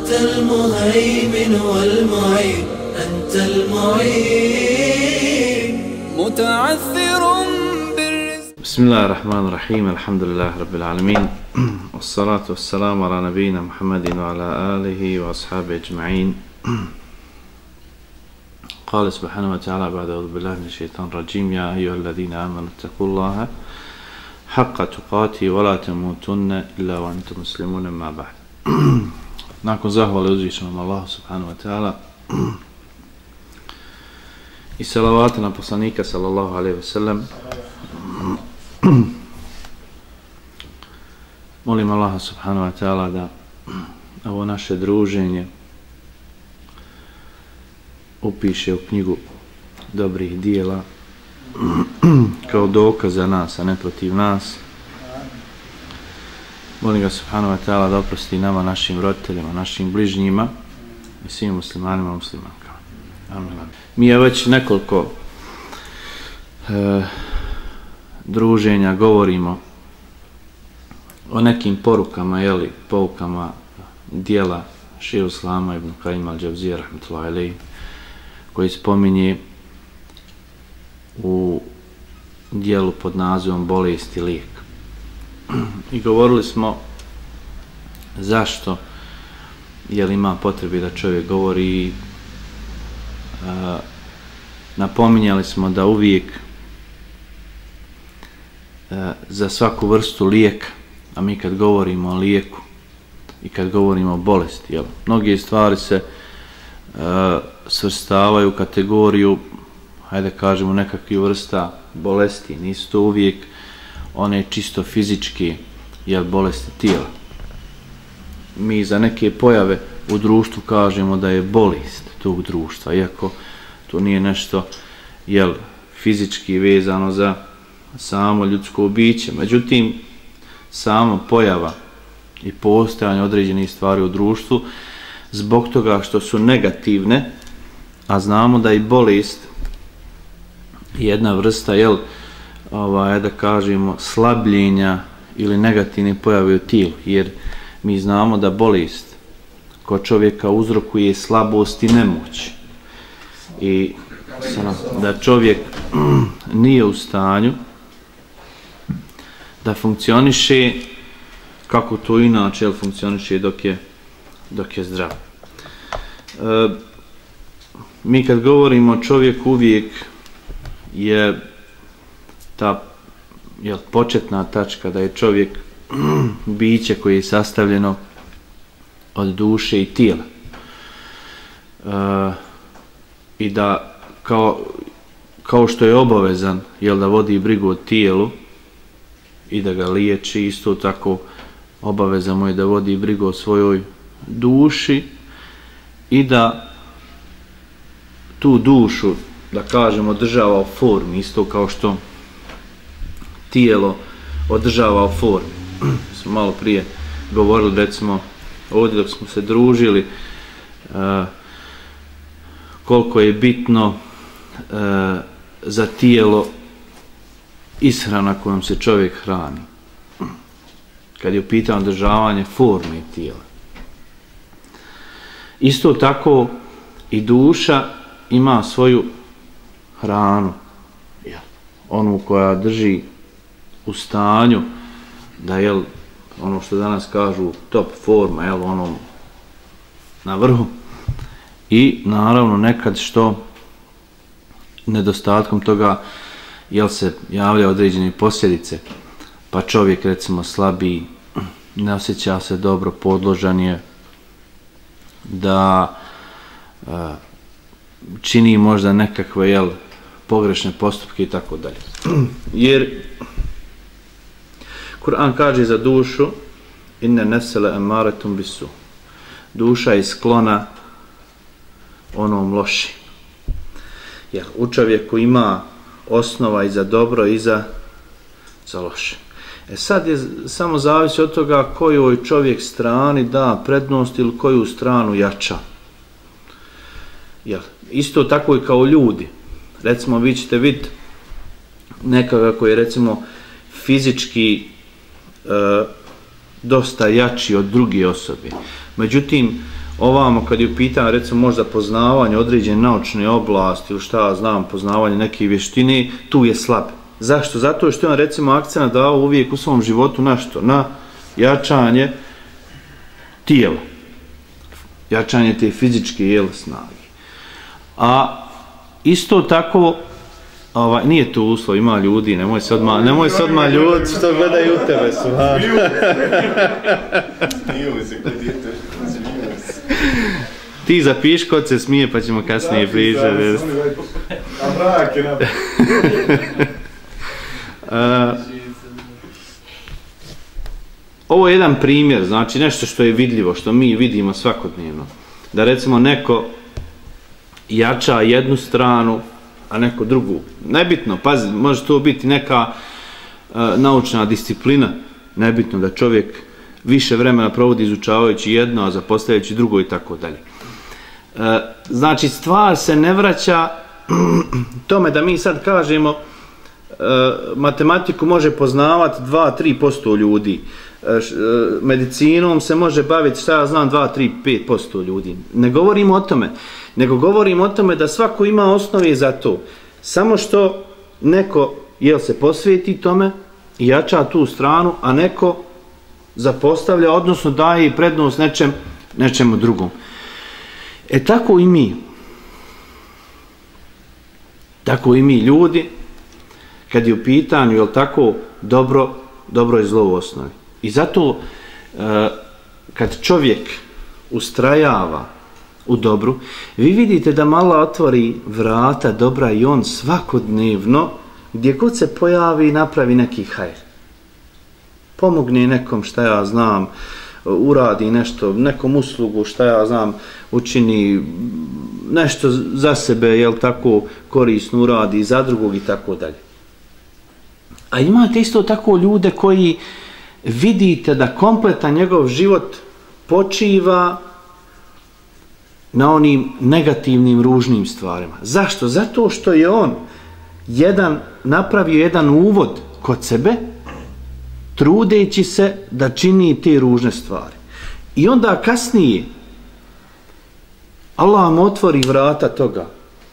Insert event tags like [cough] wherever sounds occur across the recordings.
أنت المهيمن والمعين أنت المعين. متعثر بسم الله الرحمن الرحيم الحمد لله رب العالمين [clears throat] والصلاة والسلام على نبينا محمد وعلى آله وأصحابه أجمعين. [clears throat] قال سبحانه وتعالى بعد أعوذ بالله من الشيطان الرجيم يا أيها الذين آمنوا اتقوا الله حق تقاته ولا تموتن إلا وأنتم مسلمون ما بعد. [clears throat] nakon zahvale uzvišenom Allahu subhanahu wa ta'ala i salavata na poslanika sallallahu alaihi wa sallam molim Allaha subhanahu wa ta'ala da ovo naše druženje upiše u knjigu dobrih dijela kao dokaz za nas, a ne protiv nas. Molim ga subhanahu wa ta'ala da oprosti nama, našim roditeljima, našim bližnjima i svim muslimanima i muslimankama. Amin. Mi je već nekoliko e, druženja govorimo o nekim porukama, jeli, poukama dijela Šiju Slama ibn Kajim al-đavzija, rahmatullahi alaih, koji spominje u dijelu pod nazivom bolest i lijek. I govorili smo zašto je li ima potrebi da čovjek govori i a, napominjali smo da uvijek e, za svaku vrstu lijeka, a mi kad govorimo o lijeku i kad govorimo o bolesti, jel, mnoge stvari se a, svrstavaju u kategoriju hajde kažemo nekakvih vrsta bolesti, nisu to uvijek one čisto fizički jel, bolesti tijela. Mi za neke pojave u društvu kažemo da je bolest tog društva, iako to nije nešto jel, fizički vezano za samo ljudsko biće. Međutim, samo pojava i postojanje određenih stvari u društvu, zbog toga što su negativne, a znamo da i bolest jedna vrsta, jel, ovaj, da kažemo, slabljenja ili negativne pojave u tijelu, jer mi znamo da bolest kod čovjeka uzrokuje slabost i nemoć. I da čovjek [clears throat] nije u stanju da funkcioniše kako to inače jel, funkcioniše dok je, dok je zdrav. E, mi kad govorimo o čovjeku uvijek je ta je početna tačka da je čovjek [clears throat] biće koje je sastavljeno od duše i tijela. E, I da kao, kao što je obavezan jel, da vodi brigu o tijelu i da ga liječi, isto tako obavezan mu je da vodi brigu o svojoj duši i da tu dušu da kažemo, država u formi, isto kao što tijelo održava u formi. [clears throat] Smo malo prije govorili, recimo, ovdje dok smo se družili, eh, koliko je bitno e, za tijelo ishrana kojom se čovjek hrani. Kad je u pitanju održavanje forme tijela. Isto tako i duša ima svoju hranu, onu koja drži u stanju da je ono što danas kažu top forma, jel, ono na vrhu i naravno nekad što nedostatkom toga jel se javlja određene posljedice pa čovjek recimo slabiji ne osjeća se dobro podložan je da e, čini možda nekakve jel, pogrešne postupke i tako dalje. Jer Kur'an kaže za dušu inne nefsele emaretum bisu. Duša je sklona onom loši. Jer u čovjeku ima osnova i za dobro i za, za loše. E sad je samo zavisi od toga kojoj čovjek strani da prednost ili koju stranu jača. Jel? Isto tako i kao ljudi. Recimo, vi ćete vidjeti nekoga koji je recimo fizički e, dosta jači od druge osobe. Međutim, ovamo kad je u pitanju recimo možda poznavanje određene naučne oblasti ili šta znam, poznavanje neke vještine, tu je slab. Zašto? Zato što je on recimo akcija dao uvijek u svom životu na što? Na jačanje tijela. Jačanje te fizičke jel, snage. A isto tako Ova, nije to uslov, ima ljudi, nemoj se odmah, nemoj se odmah ljudi što gledaju u tebe su. Ti zapiš kod se smije pa ćemo kasnije pričati. A mrak je. [laughs] Uh, ovo je jedan primjer, znači nešto što je vidljivo, što mi vidimo svakodnevno. Da recimo neko jača jednu stranu, a neko drugu. Nebitno, pazi, može to biti neka e, naučna disciplina, nebitno da čovjek više vremena provodi izučavajući jedno, a zapostavljajući drugo i tako dalje. E, znači, stvar se ne vraća [clears throat] tome da mi sad kažemo E, matematiku može poznavati 2-3% ljudi. E, e, medicinom se može baviti, šta ja znam, 2-3-5% ljudi. Ne govorim o tome, nego govorim o tome da svako ima osnove za to. Samo što neko jel se posvijeti tome i jača tu stranu, a neko zapostavlja, odnosno daje prednost nečem, nečemu drugom. E tako i mi. Tako i mi ljudi, kad je u pitanju, je tako, dobro, dobro je zlo u osnovi. I zato, e, kad čovjek ustrajava u dobru, vi vidite da mala otvori vrata dobra i on svakodnevno, gdje god se pojavi, napravi neki hajr. Pomogne nekom, šta ja znam, uradi nešto, nekom uslugu, šta ja znam, učini nešto za sebe, jel tako, korisno uradi, za drugog i tako dalje. A imate isto tako ljude koji vidite da kompletan njegov život počiva na onim negativnim, ružnim stvarima. Zašto? Zato što je on jedan, napravio jedan uvod kod sebe, trudeći se da čini te ružne stvari. I onda kasnije Allah mu otvori vrata toga.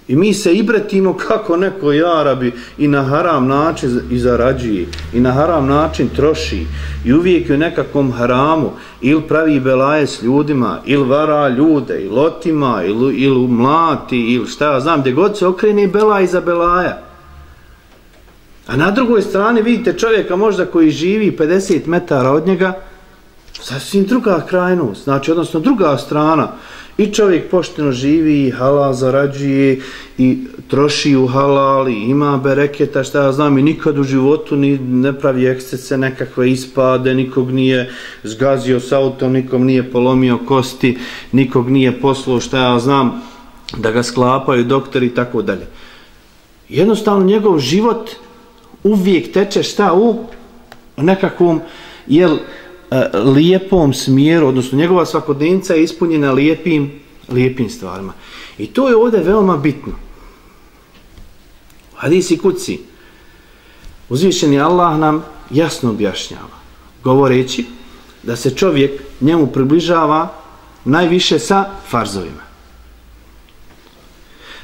I mi se ibretimo kako neko jarabi i na haram način i zarađuje i na haram način troši. I uvijek u nekakvom haramu. Ili pravi belaje s ljudima ili vara ljude ili lotima ili, ili mlati ili šta ja znam gdje god se okrene belaj za belaja. A na drugoj strani vidite čovjeka možda koji živi 50 metara od njega sasvim druga krajnost, znači odnosno druga strana. I čovjek pošteno živi i halal zarađuje i troši u halal i ima bereketa, šta ja znam, i nikad u životu ni, ne pravi ekscese, nekakve ispade, nikog nije zgazio s autom, nikom nije polomio kosti, nikog nije poslao, šta ja znam, da ga sklapaju doktori i tako dalje. Jednostavno njegov život uvijek teče šta u nekakvom, jel, E, lijepom smjeru, odnosno njegova svakodnevnica je ispunjena lijepim, lijepim stvarima. I to je ovdje veoma bitno. Hadisi kuci, uzvišeni Allah nam jasno objašnjava, govoreći da se čovjek njemu približava najviše sa farzovima.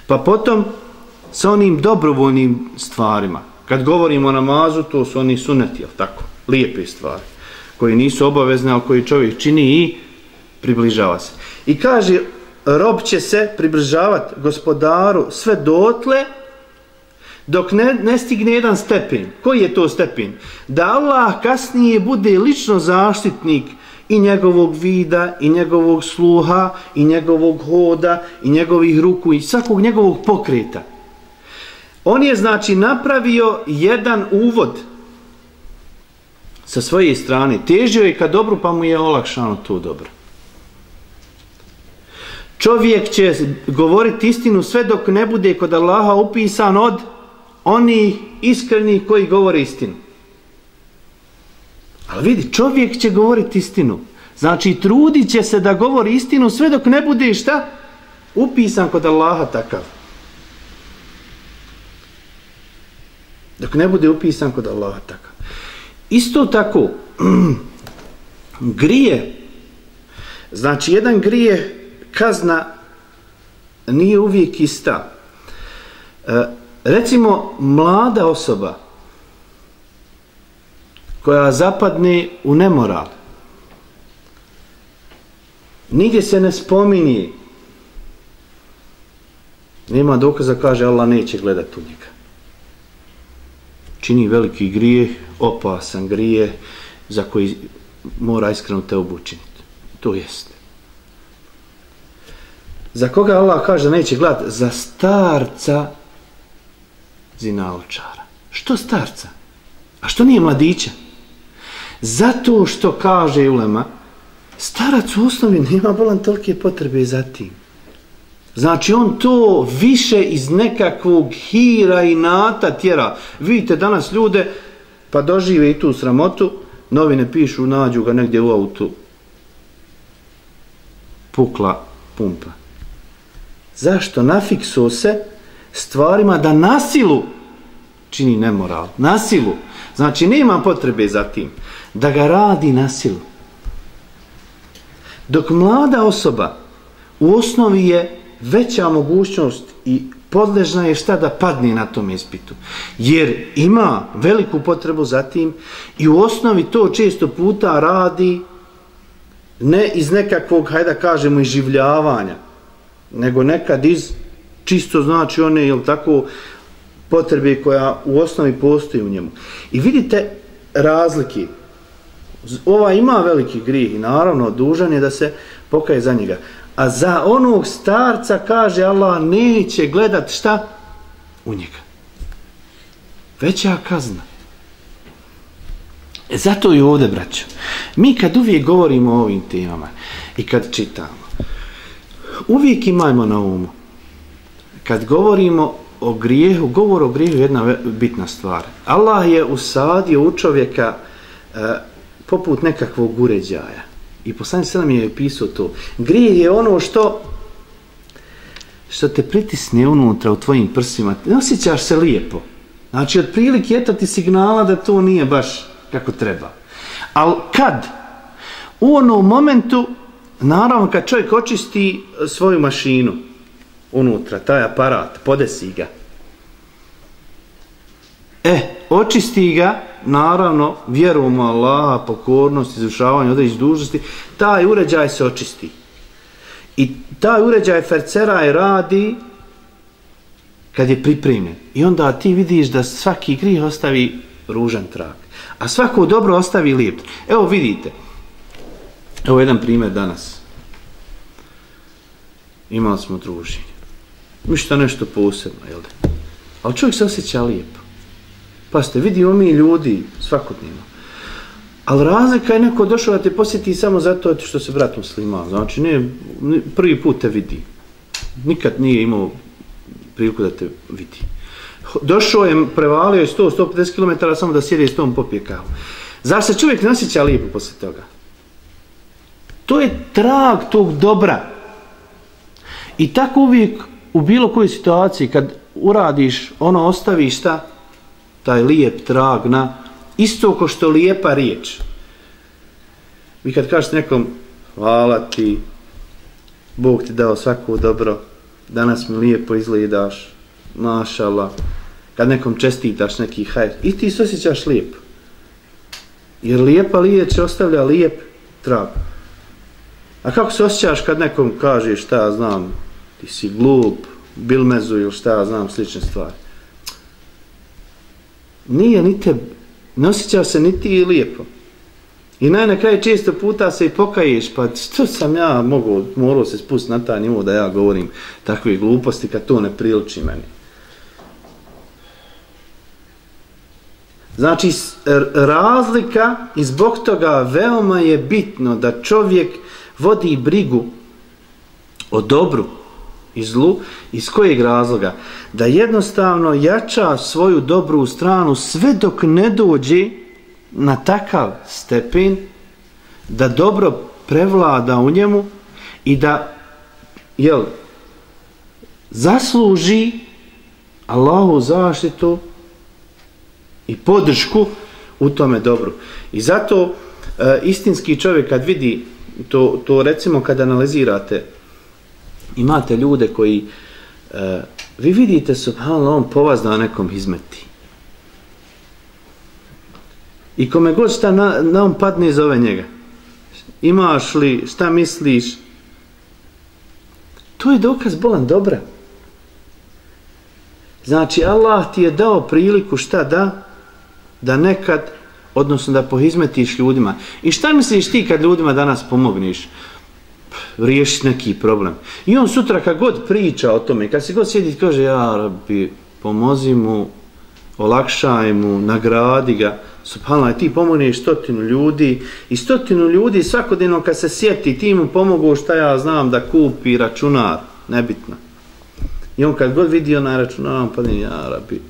Pa potom sa onim dobrovoljnim stvarima. Kad govorimo o namazu, to su oni suneti, jel tako? Lijepe stvari. Koji nisu obavezne, ali koji čovjek čini i približava se. I kaže, rob će se približavati gospodaru sve dotle dok ne, ne stigne jedan stepen. Koji je to stepen? Da Allah kasnije bude lično zaštitnik i njegovog vida, i njegovog sluha, i njegovog hoda, i njegovih ruku, i svakog njegovog pokreta. On je znači napravio jedan uvod sa svoje strane. Težio je ka dobru, pa mu je olakšano to dobro. Čovjek će govoriti istinu sve dok ne bude kod Allaha upisan od oni iskreni koji govore istinu. Ali vidi, čovjek će govoriti istinu. Znači, trudit će se da govori istinu sve dok ne bude šta? Upisan kod Allaha takav. Dok ne bude upisan kod Allaha takav. Isto tako, [clears throat] grije, znači, jedan grije kazna nije uvijek ista. E, recimo, mlada osoba, koja zapadne u nemoral. Nigdje se ne spominje. Nema dokaza, kaže Allah neće gledati u njega. Čini veliki grijeh, opasan grije za koji mora iskreno te obučiniti. To jeste. Za koga Allah kaže da neće glad? Za starca zinaočara. Što starca? A što nije mladića? Zato što kaže ulema, starac u osnovi nema bolan tolike potrebe za tim. Znači on to više iz nekakvog hira i nata tjera. Vidite danas ljude, pa dožive i tu sramotu, novine pišu, nađu ga negdje u autu. Pukla pumpa. Zašto? Nafiksuo se stvarima da nasilu čini nemoral. Nasilu. Znači, nema potrebe za tim da ga radi nasilu. Dok mlada osoba u osnovi je veća mogućnost i podležna je šta da padne na tom ispitu. Jer ima veliku potrebu za tim i u osnovi to često puta radi ne iz nekakvog, hajde da kažemo, iživljavanja, nego nekad iz čisto znači one, jel tako, potrebe koja u osnovi postoji u njemu. I vidite razlike ova ima veliki grijeh i naravno dužan je da se pokaje za njega. A za onog starca kaže Allah neće gledat šta u njega. Veća kazna. E zato je ovdje, braćo. Mi kad uvijek govorimo o ovim temama i kad čitamo, uvijek imajmo na umu. Kad govorimo o grijehu, govor o grijehu je jedna bitna stvar. Allah je usadio u čovjeka e, poput nekakvog uređaja. I poslanik mi je pisao to. Grijeh je ono što što te pritisne unutra u tvojim prsima. Ne osjećaš se lijepo. Znači, od prilike je ti signala da to nije baš kako treba. Ali kad? U onom momentu, naravno, kad čovjek očisti e, svoju mašinu unutra, taj aparat, podesi ga. E, očisti ga, naravno, vjerom Allaha, pokornost, izvršavanje određenih dužnosti, taj uređaj se očisti. I taj uređaj ferceraj radi kad je pripremljen. I onda ti vidiš da svaki grih ostavi ružan trak. A svako dobro ostavi lijep. Evo vidite. Evo jedan primjer danas. Imali smo druženje. Mišta nešto posebno, jel da? Ali čovjek se osjeća lijepo. Pa vidimo mi ljudi svakodnevno. Ali razlika je neko došao da te posjeti samo zato što se brat muslima. Znači, ne, prvi put te vidi. Nikad nije imao priliku da te vidi. Došao je, prevalio je 100-150 km samo da sjede s tom popije kavu. Zar se čovjek ne osjeća lijepo poslije toga? To je trag tog dobra. I tako uvijek u bilo kojoj situaciji kad uradiš, ono ostaviš šta? Taj lijep trag na isto ko što lijepa riječ. Vi kad kažete nekom hvala ti, Bog ti dao svako dobro, danas mi lijepo izgledaš, mašala, kad nekom čestitaš neki hajr, i ti se osjećaš lijepo. Jer lijepa liječ ostavlja lijep trag. A kako se osjećaš kad nekom kažeš šta ja znam, ti si glup, bilmezu ili šta ja znam, slične stvari. Nije ni te, ne osjećaš se ni ti lijepo. I naj na kraju često puta se i pokaješ, pa što sam ja mogu, morao se spustiti na taj nivo da ja govorim takve gluposti kad to ne priliči meni. Znači, razlika i zbog toga veoma je bitno da čovjek vodi brigu o dobru i zlu, iz kojeg razloga? Da jednostavno jača svoju dobru stranu sve dok ne dođe na takav stepen da dobro prevlada u njemu i da jel, zasluži Allahu zaštitu i podršku u tome dobru. I zato e, istinski čovjek kad vidi to, to recimo kad analizirate imate ljude koji e, vi vidite subhanallah on po vas nekom izmeti i kome god šta na, na on padne zove njega. Imaš li šta misliš? To je dokaz bolan dobra. Znači Allah ti je dao priliku šta da da nekad odnosno da pohizmetiš ljudima. I šta misliš ti kad ljudima danas pomogniš riješiti neki problem. I on sutra kad god priča o tome, kad se god sjedi i kaže, ja rabi, pomozi mu, olakšaj mu, nagradi ga, subhanallah, ti pomogneš stotinu ljudi i stotinu ljudi svakodnevno kad se sjeti, ti mu pomogu šta ja znam da kupi računar, nebitno. I on kad god vidi onaj računar, on padne, ja rabi,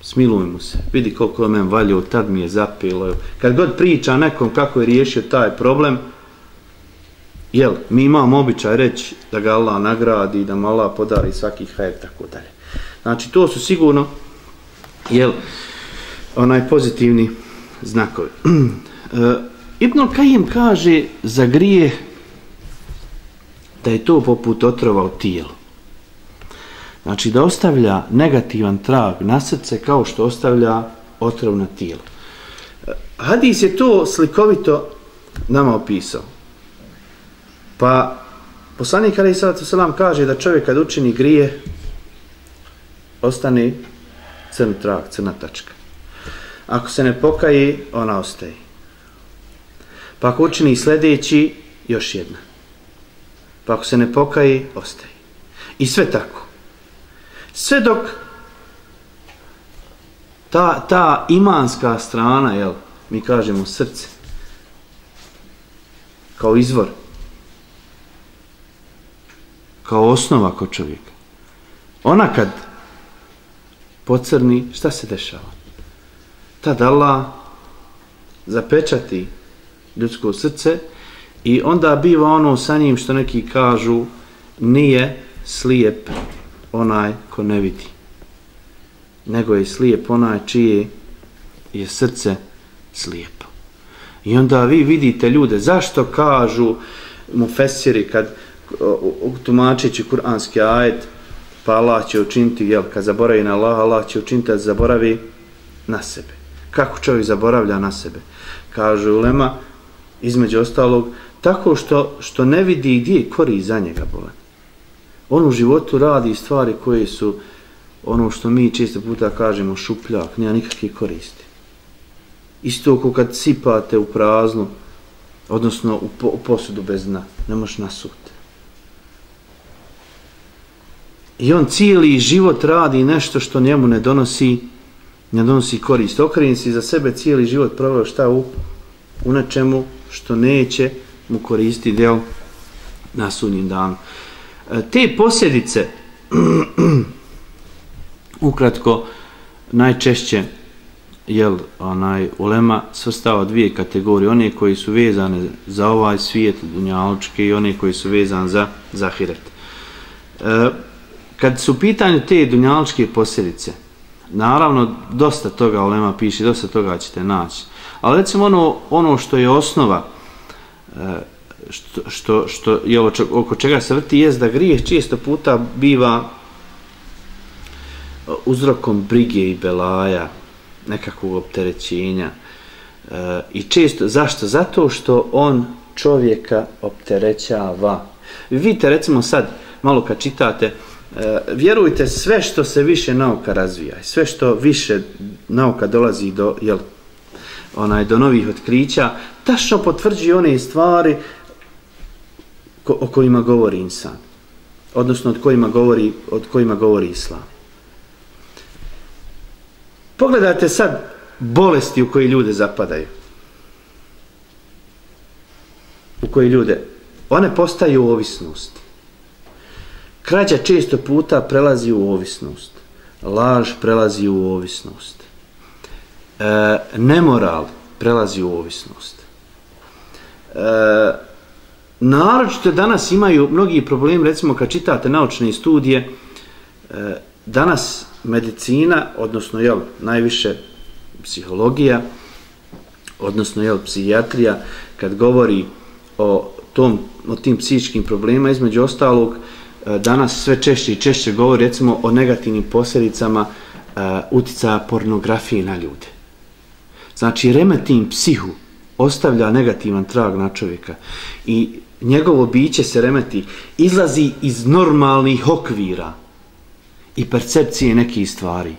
smiluj mu se, vidi koliko je men valio, tad mi je zapilo. Kad god priča nekom kako je riješio taj problem, jel, mi imamo običaj reći da ga Allah nagradi, da mu Allah podari svaki hajr, tako dalje. Znači, to su sigurno, jel, onaj pozitivni znakovi. [clears throat] E, Ibn Kajim kaže za grije da je to poput otrova u tijelu. Znači, da ostavlja negativan trag na srce kao što ostavlja otrov na tijelu. E, Hadis je to slikovito nama opisao. Pa poslanik Ali Salatu Selam kaže da čovjek kad učini grije ostane crn trak, crna tačka. Ako se ne pokaje, ona ostaje. Pa ako učini sljedeći, još jedna. Pa ako se ne pokaje, ostaje. I sve tako. Sve dok ta, ta imanska strana, jel, mi kažemo srce, kao izvor, kao osnova kod čovjeka. Ona kad pocrni, šta se dešava? Tad Allah zapečati ljudsko srce i onda biva ono sa njim što neki kažu nije slijep onaj ko ne vidi. Nego je slijep onaj čije je srce slijepo. I onda vi vidite ljude, zašto kažu mu fesiri kad tumačeći kuranski ajet, pa Allah će učiniti, jel, kad zaboravi na Allah, Allah će učiniti da zaboravi na sebe. Kako čovjek zaboravlja na sebe? Kaže Ulema, između ostalog, tako što, što ne vidi gdje je kori za njega bolan. On u životu radi stvari koje su ono što mi često puta kažemo šupljak, nema nikakve koristi. Isto kao kad sipate u praznu, odnosno u, po, u posudu bez dna, ne možeš nasuti. I on cijeli život radi nešto što njemu ne donosi ne donosi korist. Okrenje si za sebe cijeli život proveo šta u, u nečemu što neće mu koristi deo na sudnjim danu. E, te posljedice [clears throat] ukratko najčešće jel, onaj, ulema svrstava dvije kategorije, one koji su vezane za ovaj svijet dunjalučke i one koji su vezane za zahiret. E, kad su pitanje pitanju te dunjaličke posljedice, naravno, dosta toga Olema piše, dosta toga ćete naći. Ali recimo ono, ono što je osnova, eh, što, što, što je ovo čo- oko čega se vrti, jest da grijeh često puta biva eh, uzrokom brige i belaja, nekakvog opterećenja. E, I često, zašto? Zato što on čovjeka opterećava. Vidite, recimo sad, malo kad čitate, e, E, vjerujte, sve što se više nauka razvija, sve što više nauka dolazi do, jel, onaj, do novih otkrića, tačno potvrđuje one stvari ko, o kojima govori insan. Odnosno, od kojima govori, od kojima govori islam. Pogledajte sad bolesti u koje ljude zapadaju. U koje ljude, one postaju ovisnost. Krađa često puta prelazi u ovisnost. Laž prelazi u ovisnost. E, nemoral prelazi u ovisnost. E, naročito danas imaju mnogi problemi, recimo kad čitate naučne studije, e, danas medicina, odnosno jel, najviše psihologija, odnosno jel, psihijatrija, kad govori o, tom, o tim psihičkim problemima, između ostalog, e, E, danas sve češće i češće govori recimo o negativnim posljedicama uh, uticaja pornografije na ljude. Znači, remetim psihu ostavlja negativan trag na čovjeka i njegovo biće se remeti, izlazi iz normalnih okvira, i percepcije nekih stvari.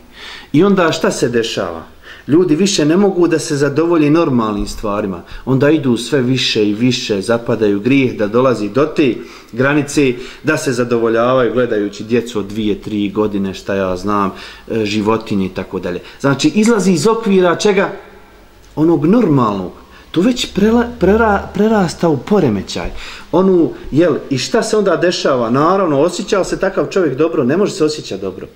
I onda šta se dešava? Ljudi više ne mogu da se zadovolji normalnim stvarima. Onda idu sve više i više, zapadaju grijeh da dolazi do te granice, da se zadovoljavaju gledajući djecu od dvije, tri godine, šta ja znam, e, životinje i tako dalje. Znači, izlazi iz okvira čega? Onog normalnog. To već prela, prera, prerasta u poremećaj. Onu, jel, i šta se onda dešava? Naravno, osjećao se takav čovjek dobro? Ne može se osjećati dobro.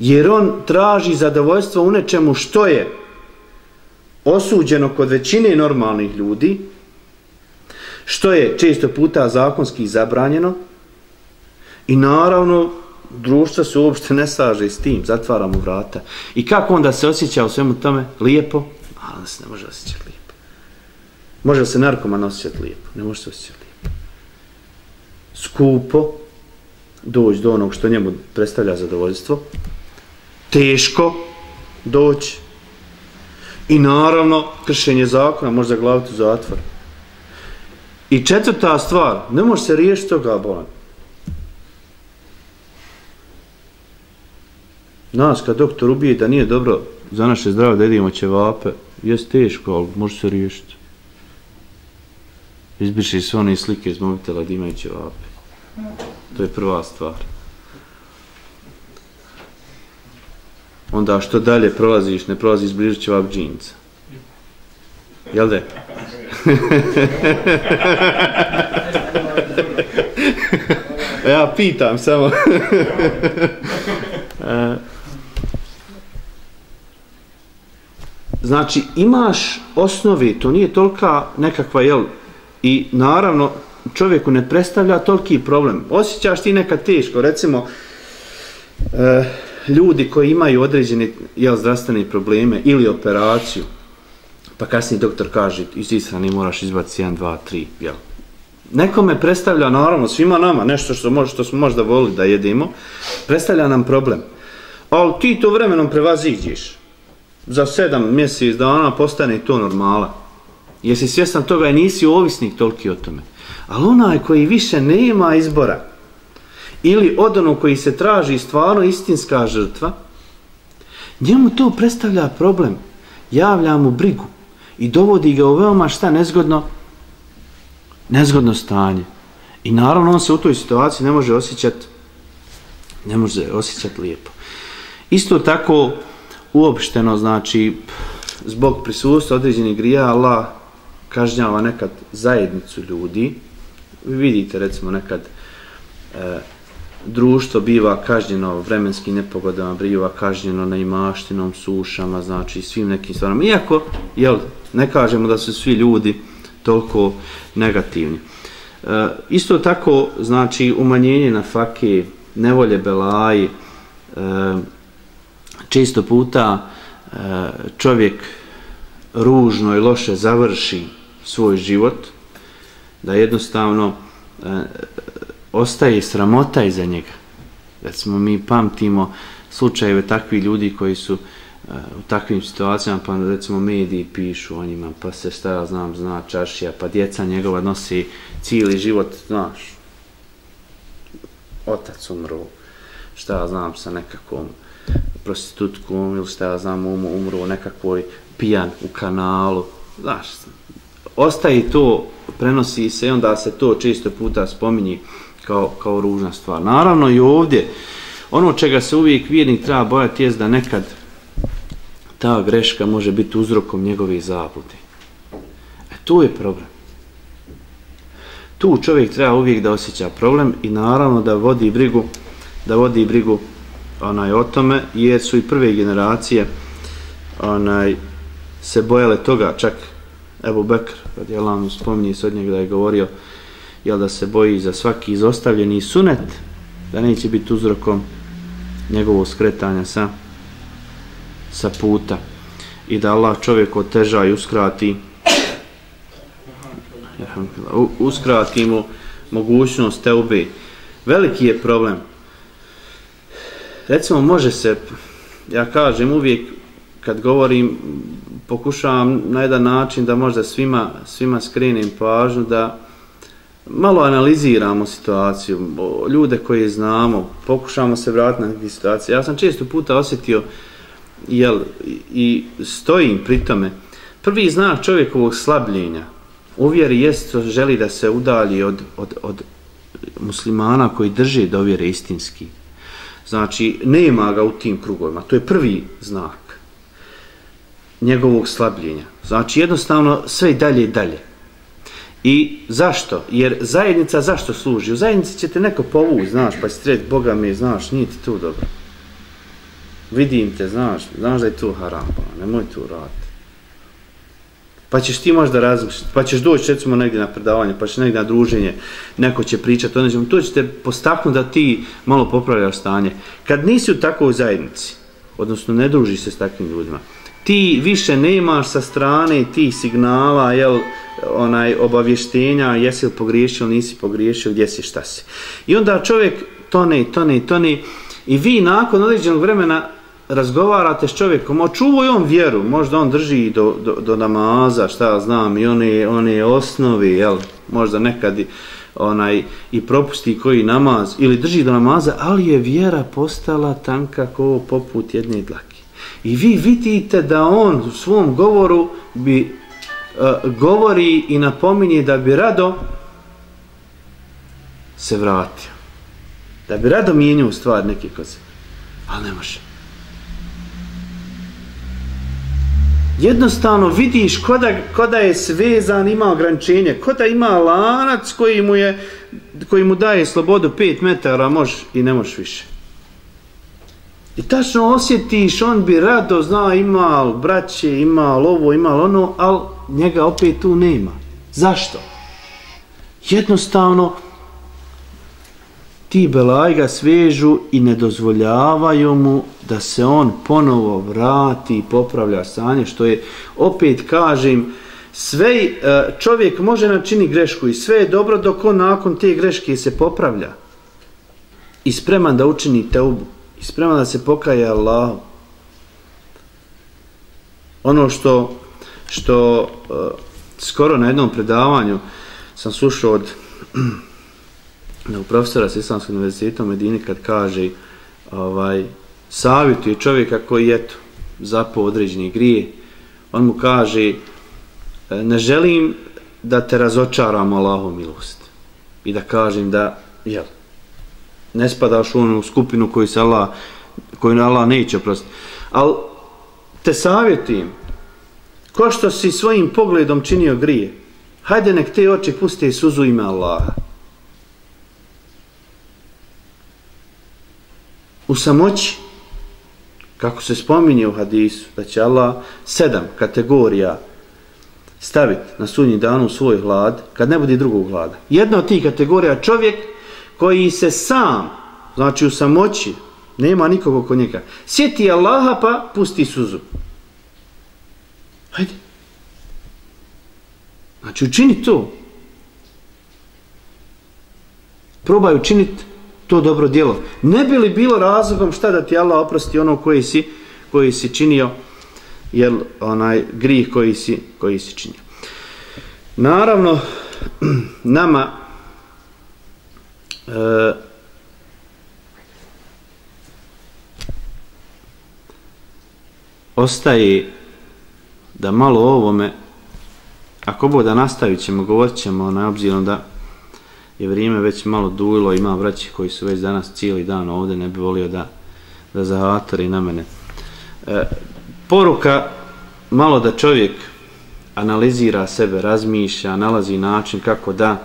Jer on traži zadovoljstvo u nečemu što je osuđeno kod većine normalnih ljudi, što je često puta zakonski zabranjeno i naravno društvo se uopšte ne slaže s tim, zatvaramo vrata. I kako onda se osjeća u svemu tome? Lijepo? Ali se ne može osjećati lijepo. Može se narkoman osjećati lijepo? Ne može se osjećati lijepo. Skupo doći do onog što njemu predstavlja zadovoljstvo. Teško doći. I naravno, kršenje zakona može zaglaviti u zatvor. I četvrta stvar, ne može se riješiti toga bolan. Nas, kad doktor ubije da nije dobro za naše zdravlje da jedimo ćevape, jes teško, ali može se riješiti. Izbriši sve one slike iz mobitela da imaju ćevape. To je prva stvar. Onda što dalje prolaziš, ne prolaziš bliže ćevap džinca. Jel da? [laughs] E, ja pitam samo. [laughs] E, znači, imaš osnovi, to nije tolika nekakva, jel, i naravno, čovjeku ne predstavlja toliki problem. Osjećaš ti nekad teško, recimo, e, ljudi koji imaju određene, jel, zdravstvene probleme ili operaciju, pa kasnije doktor kaže, iz ishrani moraš izbaciti 1, 2, 3, jel. Nekome predstavlja, naravno, svima nama, nešto što, može, što smo možda volili da jedimo, predstavlja nam problem. Ali ti to vremenom prevaziđeš za sedam mjesec dana postane to normala. Jesi svjestan toga i nisi ovisnik toliki o tome. Ali onaj koji više nema izbora, ili od onog koji se traži stvarno istinska žrtva, njemu to predstavlja problem, javlja mu brigu i dovodi ga u veoma šta nezgodno, nezgodno stanje. I naravno on se u toj situaciji ne može osjećati ne može osjećati lijepo. Isto tako, uopšteno, znači, zbog prisustva određenih grija, Allah kažnjava nekad zajednicu ljudi. Vi vidite, recimo, nekad e, društvo biva kažnjeno vremenskim nepogodama, biva kažnjeno na imaštinom, sušama, znači svim nekim stvarama. Iako, jel, ne kažemo da su svi ljudi toliko negativni. E, isto tako, znači, umanjenje na fake, nevolje belaji, e, često puta e, čovjek ružno i loše završi svoj život, da jednostavno e, ostaje sramota iza njega. Recimo, mi pamtimo slučajeve takvi ljudi koji su uh, u takvim situacijama, pa recimo mediji pišu o njima, pa se šta ja znam, zna čašija, pa djeca njegova nosi cijeli život, znaš, otac umru, šta ja znam, sa nekakvom prostitutkom ili šta ja znam, um, umru u nekakvoj pijan u kanalu, znaš, ostaje to, prenosi se i onda se to često puta spominje kao, kao ružna stvar. Naravno i ovdje, ono čega se uvijek vjernik treba bojati je da nekad ta greška može biti uzrokom njegove zablude. E to je problem. Tu čovjek treba uvijek da osjeća problem i naravno da vodi brigu da vodi brigu onaj o tome jer su i prve generacije onaj se bojale toga čak Ebu Bekr radijalahu spominje se od njega da je govorio jel da se boji za svaki izostavljeni sunet da neće biti uzrokom njegovog skretanja sa sa puta. I da Allah čovjek oteža i uskrati uskrati mu mogućnost teube. Veliki je problem. Recimo može se ja kažem uvijek kad govorim pokušavam na jedan način da možda svima svima skrenem pažnju da malo analiziramo situaciju, ljude koje znamo, pokušamo se vratiti na neke situacije. Ja sam često puta osjetio jel, i stojim pri tome. Prvi znak čovjekovog slabljenja u vjeri jest što želi da se udalji od, od, od muslimana koji drže do vjere istinski. Znači, nema ga u tim krugovima. To je prvi znak njegovog slabljenja. Znači, jednostavno sve i dalje i dalje. I zašto? Jer zajednica zašto služi? U zajednici će te neko povući, znaš, pa će treći, Boga mi, znaš, nije ti tu dobro. Vidim te, znaš, znaš da je tu haram, pa nemoj tu raditi. Pa ćeš ti možda razmišljati, pa ćeš doći recimo negdje na predavanje, pa ćeš negdje na druženje, neko će pričati, ono to će te postaknuti da ti malo popravljaš stanje. Kad nisi u takvoj zajednici, odnosno ne družiš se s takvim ljudima, ti više nemaš sa strane tih signala, jel, onaj obavještenja, jesi li pogriješio, nisi pogriješio, gdje si, šta si. I onda čovjek tone, i tone, i tone i vi nakon određenog vremena razgovarate s čovjekom, očuvoj on vjeru, možda on drži do, do, do namaza, šta ja znam, i one, one osnovi, jel, možda nekad i, onaj, i propusti koji namaz, ili drži do namaza, ali je vjera postala tanka ko poput jedne dlake. I vi vidite da on u svom govoru bi E, govori i napominje da bi rado se vratio. Da bi rado mijenio u stvar neke koze. Ali ne može. Jednostavno vidiš koda, koda je svezan, ima ograničenje, koda ima lanac koji mu, je, koji mu daje slobodu 5 metara, može i ne može više. I tačno osjetiš, on bi rado znao, ima braće, ima ovo, ima ono, ali njega opet tu nema. Zašto? Jednostavno, ti belaj ga svežu i ne dozvoljavaju mu da se on ponovo vrati i popravlja stanje, što je, opet kažem, sve e, čovjek može načini grešku i sve je dobro dok on nakon te greške se popravlja i spreman da učini teubu i spreman da se pokaje Allahu. Ono što što uh, skoro na jednom predavanju sam slušao od [clears throat] uh, profesora s Islamskog univerziteta u Medini kad kaže ovaj, savjetuje čovjeka koji eto zapao određeni grije on mu kaže e, ne želim da te razočaram Allahom milost i da kažem da jel, ne spadaš u onu skupinu koju se Allah koju Allah neće oprostiti ali te savjetim, ko što si svojim pogledom činio grije, hajde nek te oči puste suzu ime Allaha. u samoći, kako se spominje u hadisu, da će Allah sedam kategorija staviti na sunji danu svoj hlad, kad ne bude drugog hlada. Jedna od tih kategorija čovjek koji se sam, znači u samoći, nema nikog oko njega, sjeti Allaha pa pusti suzu. Hajde. Znači učini to. Probaj učiniti to dobro djelo. Ne bi li bilo razlogom šta da ti Allah oprosti ono koji si, koji si činio, jel onaj grih koji si, koji si činio. Naravno, [clears throat] nama e, ostaje da malo o ovome ako bo da nastavit ćemo, govorit ćemo na obzirom da je vrijeme već malo dujilo, ima vraći koji su već danas cijeli dan ovdje, ne bi volio da, da zahatori na mene. E, poruka, malo da čovjek analizira sebe, razmišlja, nalazi način kako da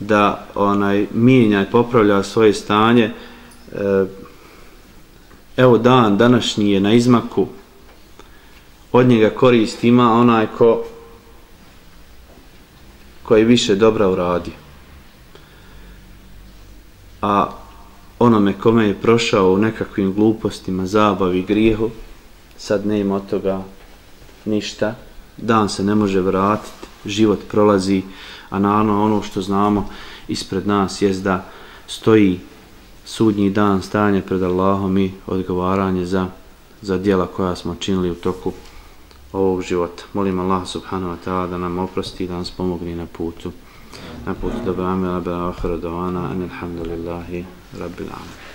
da onaj mijenja i popravlja svoje stanje. E, evo dan današnji je na izmaku, od njega korist ima onaj ko koji više dobra uradio a onome kome je prošao u nekakvim glupostima, zabavi, grijehu, sad nema od toga ništa, dan se ne može vratiti, život prolazi, a naravno ono što znamo ispred nas je da stoji sudnji dan stanje pred Allahom i odgovaranje za, za dijela koja smo činili u toku ovog života. Molim Allah subhanahu wa ta'ala da nam oprosti i da nas pomogne na putu. Na putu dobra amela, bela ahara, dovana, anilhamdulillahi, rabbil amin.